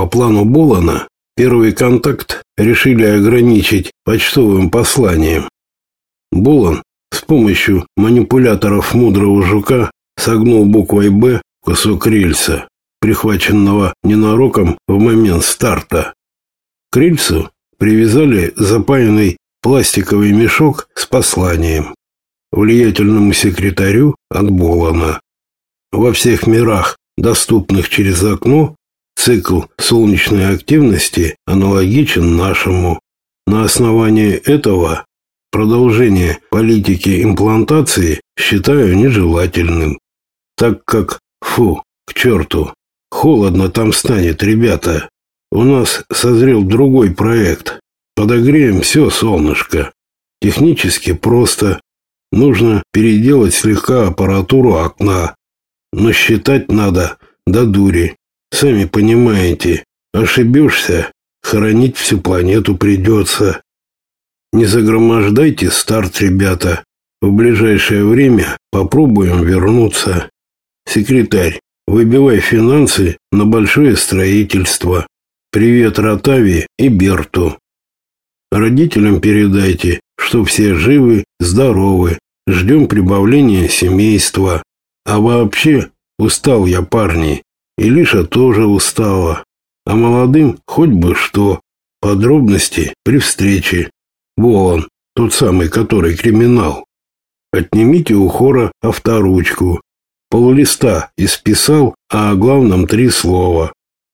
По плану Болана первый контакт решили ограничить почтовым посланием. Болан с помощью манипуляторов мудрого жука согнул буквой «Б» кусок рельса, прихваченного ненароком в момент старта. К рельсу привязали запаянный пластиковый мешок с посланием влиятельному секретарю от Болана. Во всех мирах, доступных через окно, цикл солнечной активности аналогичен нашему. На основании этого продолжение политики имплантации считаю нежелательным, так как, фу, к черту, холодно там станет, ребята. У нас созрел другой проект. Подогреем все, солнышко. Технически просто. Нужно переделать слегка аппаратуру окна. Но считать надо до дури. Сами понимаете, ошибешься, хоронить всю планету придется. Не загромождайте старт, ребята. В ближайшее время попробуем вернуться. Секретарь, выбивай финансы на большое строительство. Привет Ротави и Берту. Родителям передайте, что все живы, здоровы. Ждем прибавления семейства. А вообще, устал я, парни. И Лиша тоже устала. А молодым хоть бы что. Подробности при встрече. Волан, тот самый, который криминал. Отнимите у хора авторучку. Поллиста исписал, а о главном три слова.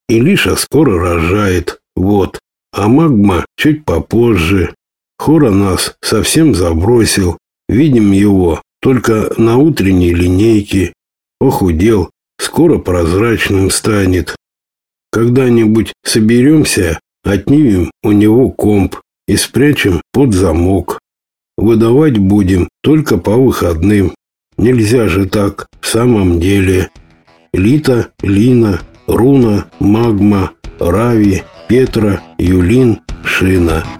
И Лиша скоро рожает. Вот. А магма чуть попозже. Хора нас совсем забросил. Видим его только на утренней линейке. Похудел, скоро прозрачным станет. Когда-нибудь соберемся, отнимем у него комп и спрячем под замок. Выдавать будем только по выходным. Нельзя же так в самом деле. Лита, Лина, Руна, Магма, Рави, Петра, Юлин, Шина –